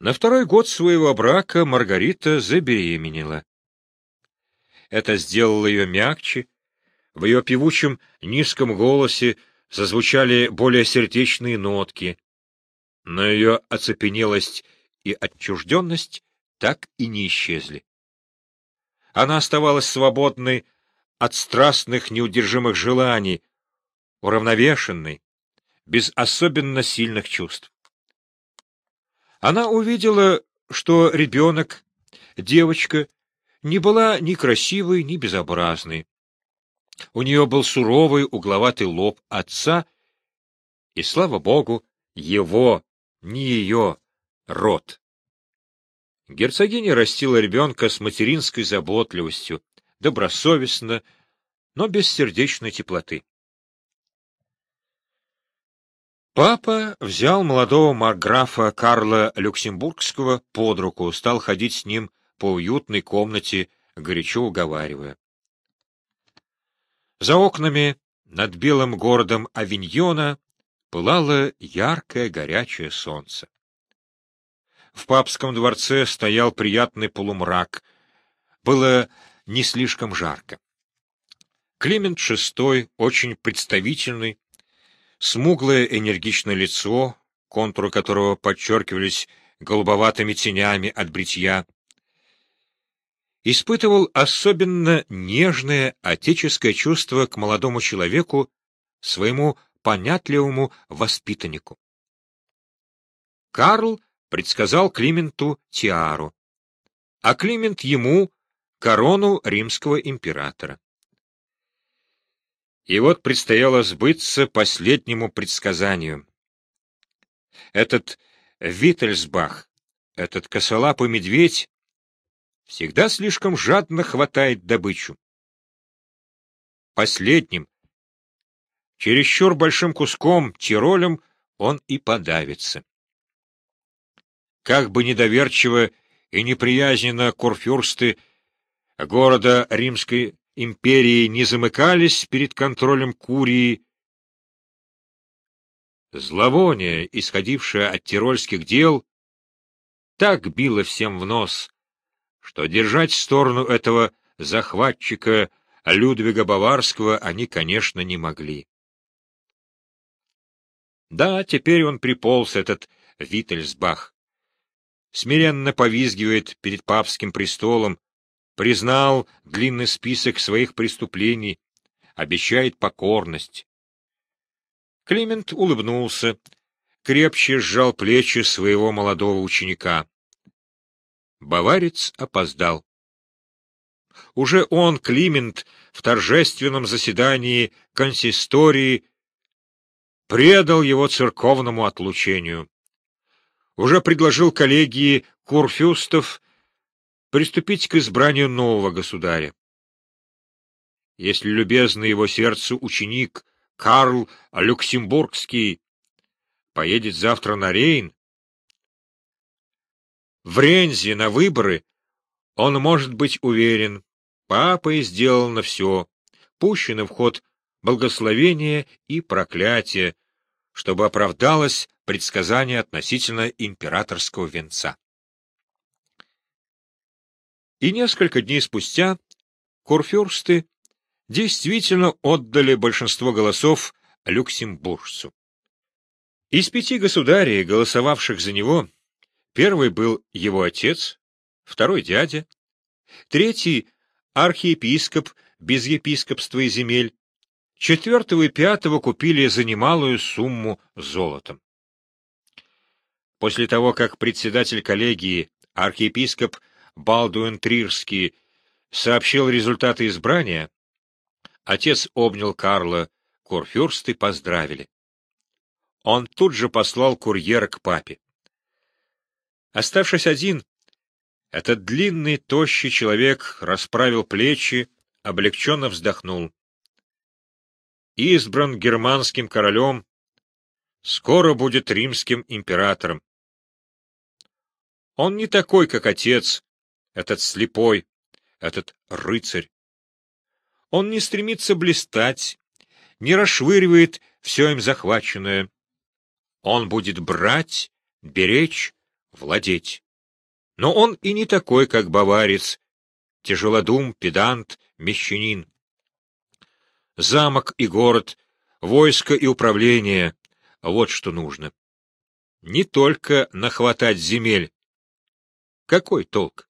На второй год своего брака Маргарита забеременела. Это сделало ее мягче, в ее певучем низком голосе зазвучали более сердечные нотки, но ее оцепенелость и отчужденность так и не исчезли. Она оставалась свободной от страстных неудержимых желаний, уравновешенной, без особенно сильных чувств. Она увидела, что ребенок, девочка, не была ни красивой, ни безобразной. У нее был суровый угловатый лоб отца, и, слава богу, его, не ее, род. Герцогиня растила ребенка с материнской заботливостью, добросовестно, но без сердечной теплоты. Папа взял молодого марграфа Карла Люксембургского под руку, стал ходить с ним по уютной комнате, горячо уговаривая. За окнами над белым городом Авиньона пылало яркое горячее солнце. В папском дворце стоял приятный полумрак. Было не слишком жарко. Климент VI, очень представительный, смуглое энергичное лицо, контуры которого подчеркивались голубоватыми тенями от бритья, испытывал особенно нежное отеческое чувство к молодому человеку, своему понятливому воспитаннику. Карл предсказал Клименту тиару, а Климент ему корону римского императора. И вот предстояло сбыться последнему предсказанию. Этот Виттельсбах, этот косолапый медведь, всегда слишком жадно хватает добычу. Последним, чересчур большим куском, тиролем, он и подавится. Как бы недоверчиво и неприязненно курфюрсты города Римской империи не замыкались перед контролем Курии, зловоние, исходившее от тирольских дел, так било всем в нос, что держать сторону этого захватчика Людвига Баварского они, конечно, не могли. Да, теперь он приполз, этот Виттельсбах. Смиренно повизгивает перед папским престолом, признал длинный список своих преступлений, обещает покорность. Климент улыбнулся, крепче сжал плечи своего молодого ученика. Баварец опоздал. Уже он, Климент, в торжественном заседании консистории предал его церковному отлучению. Уже предложил коллегии курфюстов приступить к избранию нового государя. Если любезный его сердцу ученик Карл Люксембургский поедет завтра на Рейн, в Рензе на выборы, он может быть уверен, папой сделано все, пущено в ход благословение и проклятие, чтобы оправдалось предсказание относительно императорского венца. И несколько дней спустя курфюрсты действительно отдали большинство голосов люксембуржцу. Из пяти государей, голосовавших за него, Первый был его отец, второй — дядя, третий — архиепископ без епископства и земель, четвертого и пятого купили за немалую сумму золотом. После того, как председатель коллегии, архиепископ Балдуэн Трирский, сообщил результаты избрания, отец обнял Карла, курфюрсты поздравили. Он тут же послал курьера к папе. Оставшись один, этот длинный, тощий человек расправил плечи, облегченно вздохнул. Избран германским королем, скоро будет римским императором. Он не такой, как отец, этот слепой, этот рыцарь. Он не стремится блистать, не расшвыривает все им захваченное. Он будет брать, беречь, владеть. Но он и не такой, как баварец, тяжелодум, педант, мещанин. Замок и город, войско и управление — вот что нужно. Не только нахватать земель. Какой толк?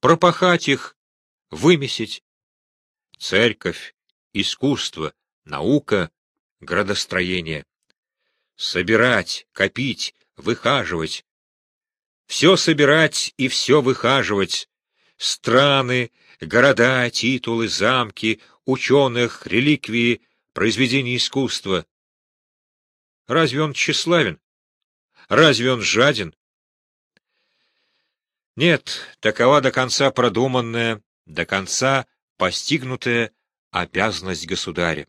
Пропахать их, вымесить. Церковь, искусство, наука, градостроение. Собирать, копить, выхаживать. Все собирать и все выхаживать. Страны, города, титулы, замки, ученых, реликвии, произведения искусства. Разве он тщеславен? Разве он жаден? Нет, такова до конца продуманная, до конца постигнутая обязанность государя.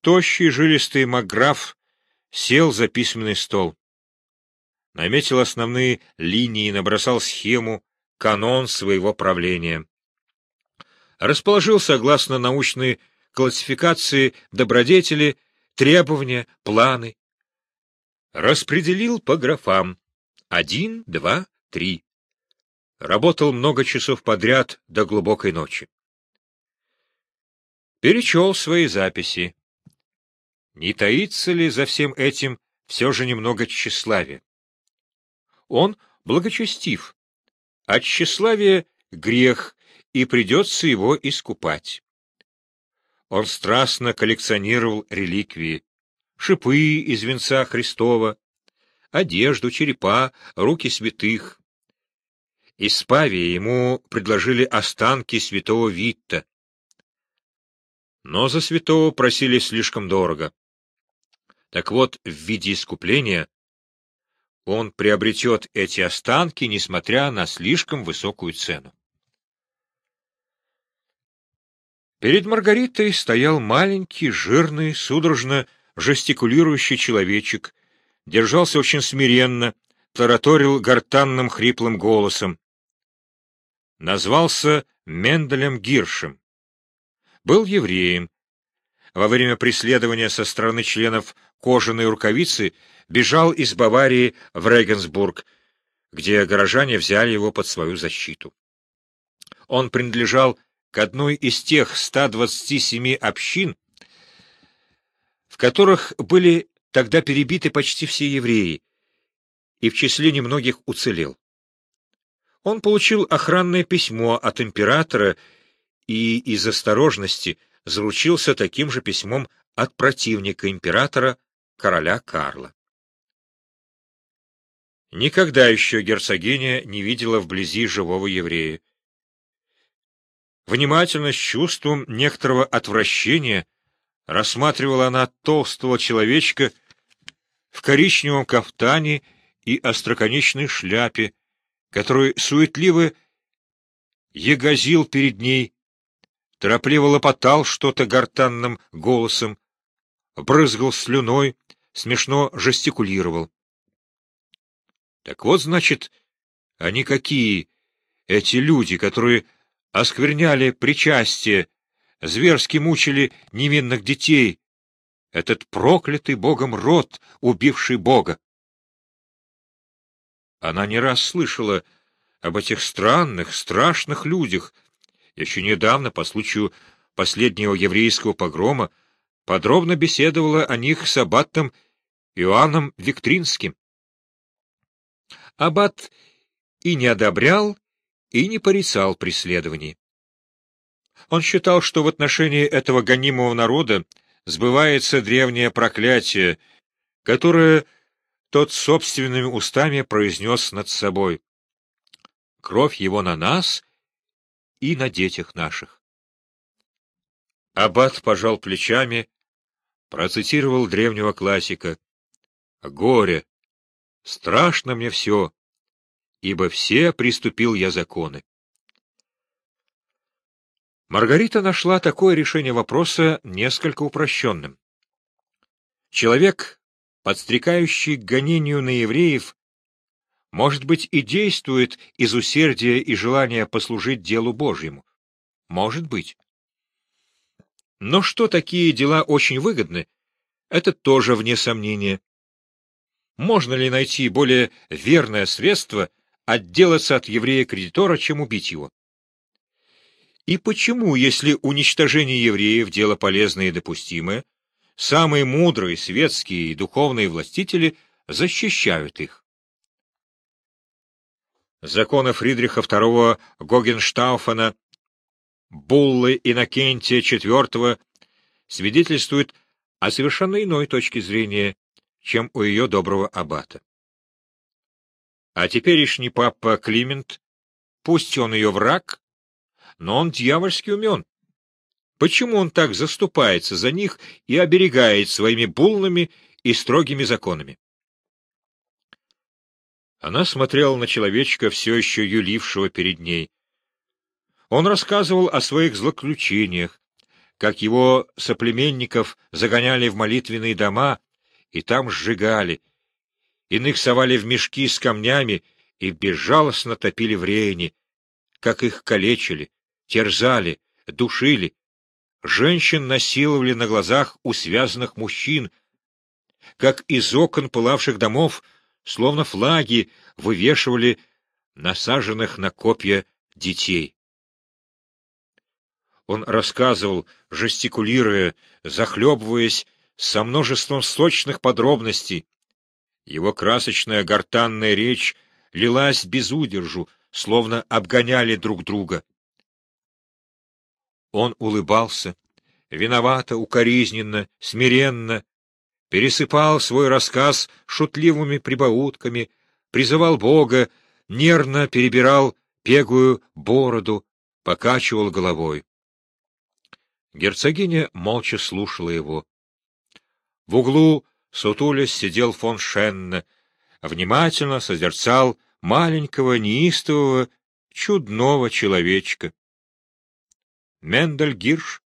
Тощий жилистый Макграф сел за письменный стол. Наметил основные линии, набросал схему, канон своего правления. Расположил, согласно научной классификации, добродетели, требования, планы. Распределил по графам. Один, два, три. Работал много часов подряд до глубокой ночи. Перечел свои записи. Не таится ли за всем этим все же немного тщеславия? Он благочестив, а тщеславие — грех, и придется его искупать. Он страстно коллекционировал реликвии, шипы из венца Христова, одежду, черепа, руки святых. Из Павии ему предложили останки святого Витта. Но за святого просили слишком дорого. Так вот, в виде искупления он приобретет эти останки, несмотря на слишком высокую цену. Перед Маргаритой стоял маленький, жирный, судорожно жестикулирующий человечек, держался очень смиренно, тараторил гортанным хриплым голосом. Назвался Менделем Гиршем. Был евреем. Во время преследования со стороны членов кожаной рукавицы бежал из Баварии в Регенсбург, где горожане взяли его под свою защиту. Он принадлежал к одной из тех 127 общин, в которых были тогда перебиты почти все евреи, и в числе немногих уцелел. Он получил охранное письмо от императора и из осторожности заручился таким же письмом от противника императора короля Карла. Никогда еще герцогиня не видела вблизи живого еврея. Внимательно, с чувством некоторого отвращения, рассматривала она толстого человечка в коричневом кафтане и остроконечной шляпе, который суетливо ягозил перед ней, торопливо лопотал что-то гортанным голосом, брызгал слюной, смешно жестикулировал. Так вот, значит, они какие, эти люди, которые оскверняли причастие, зверски мучили невинных детей, этот проклятый Богом род, убивший Бога. Она не раз слышала об этих странных, страшных людях. Еще недавно, по случаю последнего еврейского погрома, подробно беседовала о них с аббатом Иоанном Виктринским. Аббат и не одобрял, и не порицал преследований. Он считал, что в отношении этого гонимого народа сбывается древнее проклятие, которое тот собственными устами произнес над собой. Кровь его на нас и на детях наших. Аббат пожал плечами, процитировал древнего классика. «Горе! Страшно мне все, ибо все приступил я законы». Маргарита нашла такое решение вопроса несколько упрощенным. Человек, подстрекающий к гонению на евреев, может быть, и действует из усердия и желания послужить делу Божьему. Может быть. Но что такие дела очень выгодны, это тоже вне сомнения. Можно ли найти более верное средство отделаться от еврея-кредитора, чем убить его? И почему, если уничтожение евреев — дело полезное и допустимое, самые мудрые светские и духовные властители защищают их? Законы Фридриха II Гогенштауфена, Буллы Иннокентия IV свидетельствуют о совершенно иной точке зрения, чем у ее доброго аббата. А теперешний папа Климент, пусть он ее враг, но он дьявольски умен. Почему он так заступается за них и оберегает своими буллами и строгими законами? Она смотрела на человечка, все еще юлившего перед ней. Он рассказывал о своих злоключениях, как его соплеменников загоняли в молитвенные дома и там сжигали, иных совали в мешки с камнями и безжалостно топили в рейне, как их калечили, терзали, душили, женщин насиловали на глазах у связанных мужчин, как из окон пылавших домов, словно флаги, вывешивали насаженных на копья детей. Он рассказывал, жестикулируя, захлебываясь, со множеством сочных подробностей. Его красочная гортанная речь лилась без удержу, словно обгоняли друг друга. Он улыбался, виновато, укоризненно, смиренно, пересыпал свой рассказ шутливыми прибаутками, призывал Бога, нервно перебирал пегую бороду, покачивал головой. Герцогиня молча слушала его. В углу сутулясь сидел фон Шенна, внимательно созерцал маленького, неистового, чудного человечка. Мендель Гирш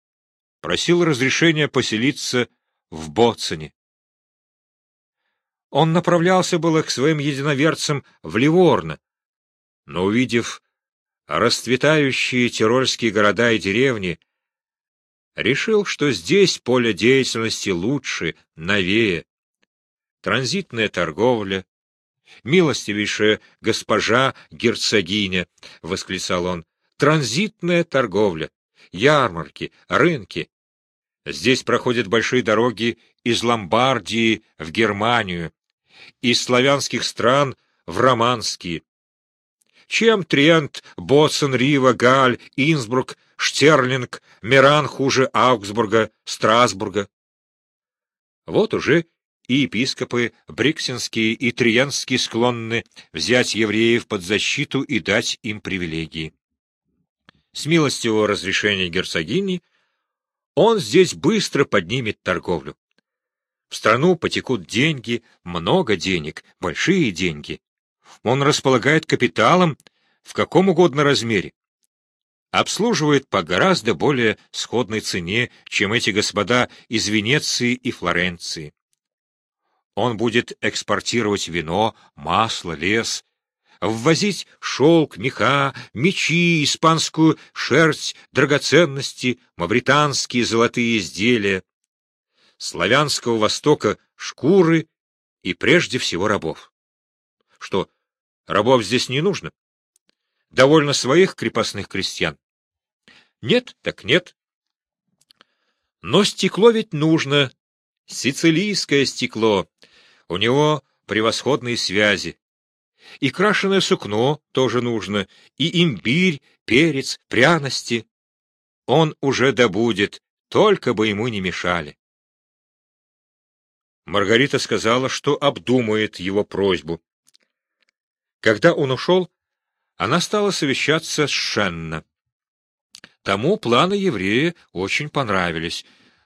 просил разрешения поселиться в Боцене. Он направлялся было к своим единоверцам в Ливорно, но, увидев расцветающие тирольские города и деревни, решил, что здесь поле деятельности лучше, новее. Транзитная торговля, милостивейшая госпожа герцогиня, — восклицал он, — транзитная торговля, ярмарки, рынки. Здесь проходят большие дороги из Ломбардии в Германию, из славянских стран в романские. Чем Трент, Боцен, Рива, Галь, Инсбрук, Штерлинг, Миран хуже Аугсбурга, Страсбурга? Вот уже и епископы Бриксинские и Триенские склонны взять евреев под защиту и дать им привилегии. С милостивого разрешения герцогини он здесь быстро поднимет торговлю. В страну потекут деньги, много денег, большие деньги. Он располагает капиталом в каком угодно размере. Обслуживает по гораздо более сходной цене, чем эти господа из Венеции и Флоренции. Он будет экспортировать вино, масло, лес, ввозить шелк, меха, мечи, испанскую шерсть, драгоценности, мавританские золотые изделия, славянского востока шкуры и прежде всего рабов. Что, рабов здесь не нужно? Довольно своих крепостных крестьян? Нет, так нет. Но стекло ведь нужно, сицилийское стекло. У него превосходные связи. И крашеное сукно тоже нужно, и имбирь, перец, пряности. Он уже добудет, только бы ему не мешали. Маргарита сказала, что обдумает его просьбу. Когда он ушел, она стала совещаться с Шенна. Тому планы еврея очень понравились.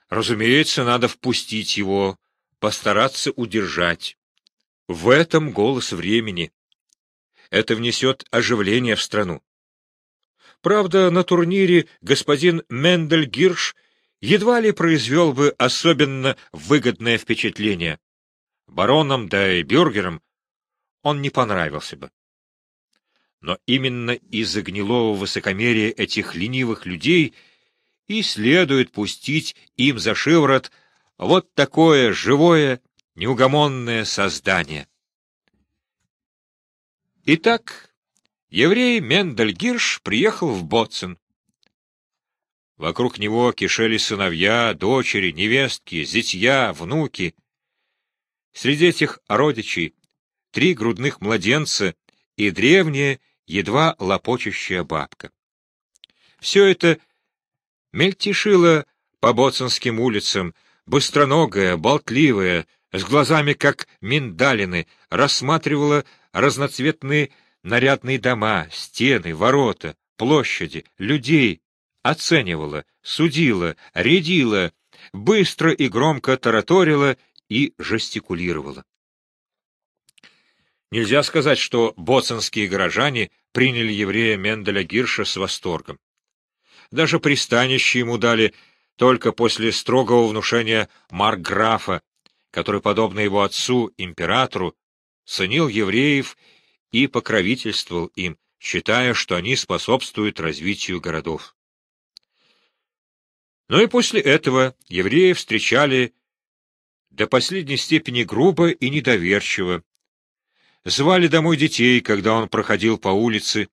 Разумеется, надо впустить его, постараться удержать. В этом голос времени. Это внесет оживление в страну. Правда, на турнире господин Мендель Гирш едва ли произвел бы особенно выгодное впечатление. Баронам да и бюргерам он не понравился бы. Но именно из-за гнилого высокомерия этих ленивых людей и следует пустить им за шиворот вот такое живое, неугомонное создание. Итак, еврей Мендель Гирш приехал в Боцен. Вокруг него кишели сыновья, дочери, невестки, зятья, внуки. Среди этих родичей три грудных младенца и древняя, едва лопочущая бабка. Все это мельтешило по боцинским улицам, быстроногая, болтливая, с глазами как миндалины, рассматривала разноцветные нарядные дома, стены, ворота, площади, людей, оценивала, судила, рядила, быстро и громко тараторила и жестикулировала. Нельзя сказать, что боцинские горожане приняли еврея Менделя Гирша с восторгом. Даже пристанище ему дали только после строгого внушения Маркграфа, который, подобно его отцу, императору, ценил евреев и покровительствовал им, считая, что они способствуют развитию городов. Но и после этого евреев встречали до последней степени грубо и недоверчиво, звали домой детей, когда он проходил по улице,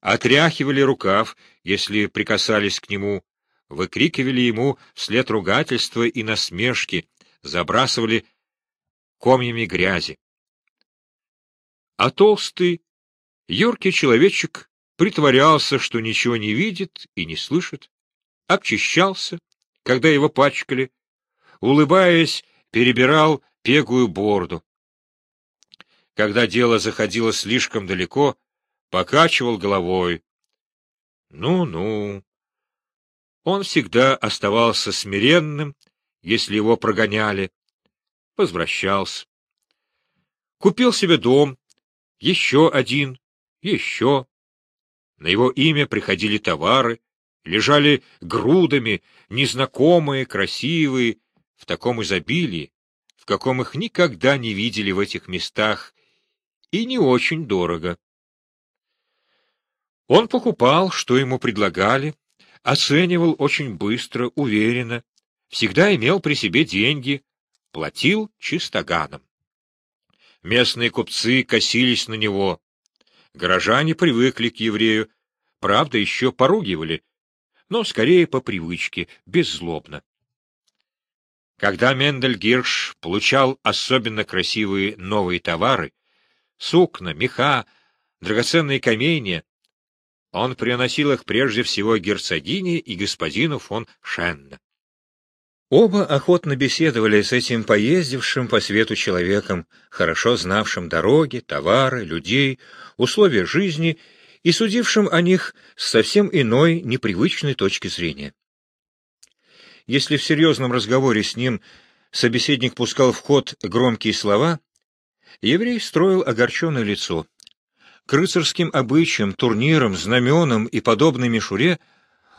отряхивали рукав, если прикасались к нему, выкрикивали ему вслед ругательства и насмешки, забрасывали комьями грязи. А толстый, юркий человечек притворялся, что ничего не видит и не слышит, обчищался, когда его пачкали, улыбаясь, перебирал пегую борду когда дело заходило слишком далеко, покачивал головой. Ну-ну. Он всегда оставался смиренным, если его прогоняли. Возвращался. Купил себе дом, еще один, еще. На его имя приходили товары, лежали грудами, незнакомые, красивые, в таком изобилии, в каком их никогда не видели в этих местах и не очень дорого. Он покупал, что ему предлагали, оценивал очень быстро, уверенно, всегда имел при себе деньги, платил чистоганом. Местные купцы косились на него. Горожане привыкли к еврею, правда, еще поругивали, но скорее по привычке, беззлобно. Когда Мендель Гирш получал особенно красивые новые товары, сукна, меха, драгоценные каменья. Он приносил их прежде всего герцогине и господину фон Шенна. Оба охотно беседовали с этим поездившим по свету человеком, хорошо знавшим дороги, товары, людей, условия жизни и судившим о них с совсем иной, непривычной точки зрения. Если в серьезном разговоре с ним собеседник пускал в ход громкие слова, Еврей строил огорченное лицо. К рыцарским обычаям, турнирам, знаменам и подобной мишуре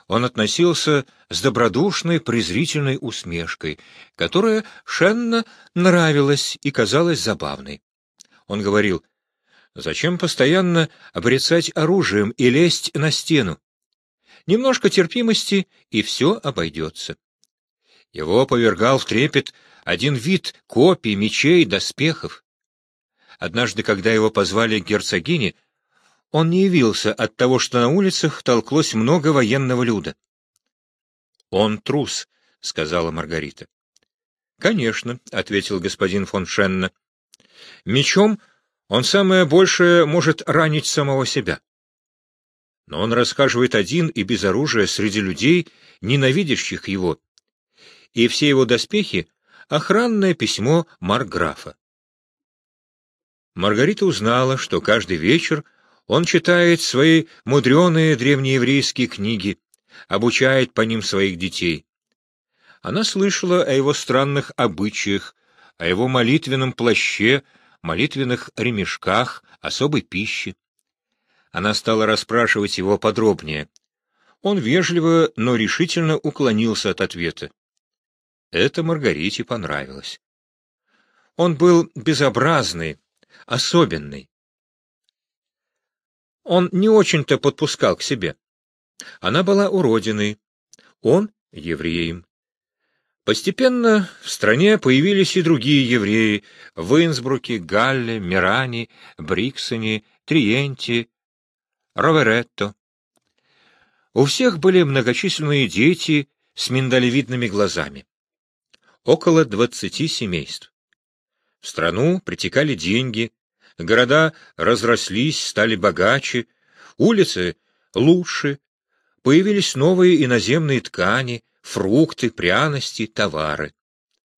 он относился с добродушной презрительной усмешкой, которая Шенна нравилась и казалась забавной. Он говорил, «Зачем постоянно обрицать оружием и лезть на стену? Немножко терпимости, и все обойдется». Его повергал в трепет один вид копий, мечей, доспехов. Однажды, когда его позвали к герцогине, он не явился от того, что на улицах толклось много военного люда. — Он трус, — сказала Маргарита. — Конечно, — ответил господин фон Шенна. — Мечом он самое большее может ранить самого себя. Но он рассказывает один и без оружия среди людей, ненавидящих его. И все его доспехи — охранное письмо Марграфа. Маргарита узнала, что каждый вечер он читает свои мудреные древнееврейские книги, обучает по ним своих детей. Она слышала о его странных обычаях, о его молитвенном плаще, молитвенных ремешках, особой пище. Она стала расспрашивать его подробнее. Он вежливо, но решительно уклонился от ответа. Это Маргарите понравилось. Он был безобразный, особенный. Он не очень-то подпускал к себе. Она была уродиной, он — евреем. Постепенно в стране появились и другие евреи в Инсбруке, Галле, Миране, Бриксоне, Триенте, Роверетто. У всех были многочисленные дети с миндалевидными глазами. Около двадцати семейств. В страну притекали деньги, города разрослись, стали богаче, улицы лучше, появились новые иноземные ткани, фрукты, пряности, товары.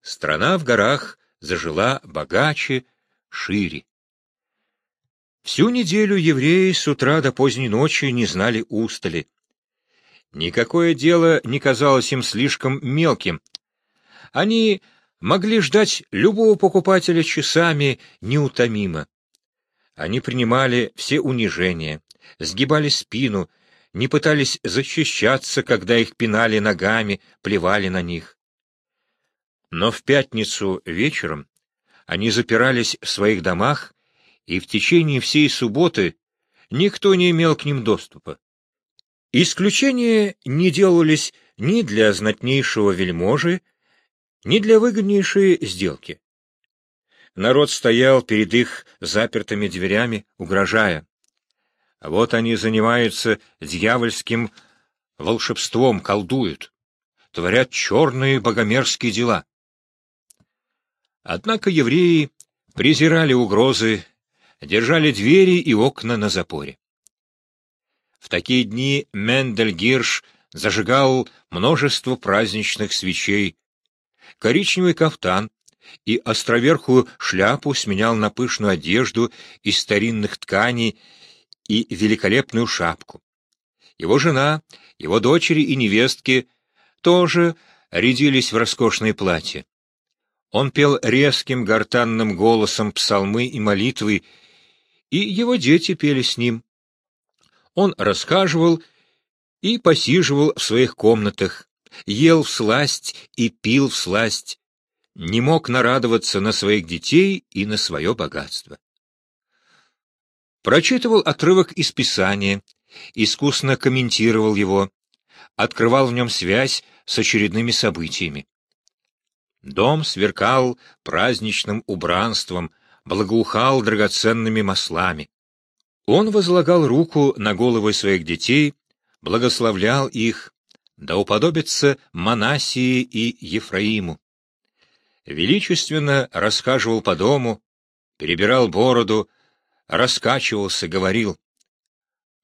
Страна в горах зажила богаче, шире. Всю неделю евреи с утра до поздней ночи не знали устали. Никакое дело не казалось им слишком мелким. Они могли ждать любого покупателя часами неутомимо. Они принимали все унижения, сгибали спину, не пытались защищаться, когда их пинали ногами, плевали на них. Но в пятницу вечером они запирались в своих домах, и в течение всей субботы никто не имел к ним доступа. Исключения не делались ни для знатнейшего вельможи, ни для выгоднейшей сделки. Народ стоял перед их запертыми дверями, угрожая. Вот они занимаются дьявольским волшебством, колдуют, творят черные богомерзкие дела. Однако евреи презирали угрозы, держали двери и окна на запоре. В такие дни Мендель Гирш зажигал множество праздничных свечей, коричневый кафтан и островерхую шляпу сменял на пышную одежду из старинных тканей и великолепную шапку. Его жена, его дочери и невестки тоже рядились в роскошные платья. Он пел резким гортанным голосом псалмы и молитвы, и его дети пели с ним. Он рассказывал и посиживал в своих комнатах, ел в сласть и пил в сласть, не мог нарадоваться на своих детей и на свое богатство прочитывал отрывок из Писания, искусно комментировал его, открывал в нем связь с очередными событиями. Дом сверкал праздничным убранством, благоухал драгоценными маслами. Он возлагал руку на головы своих детей, благословлял их, да уподобится Манасии и Ефраиму. Величественно расхаживал по дому, перебирал бороду, раскачивался, говорил,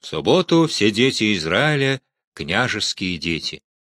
«В субботу все дети Израиля — княжеские дети».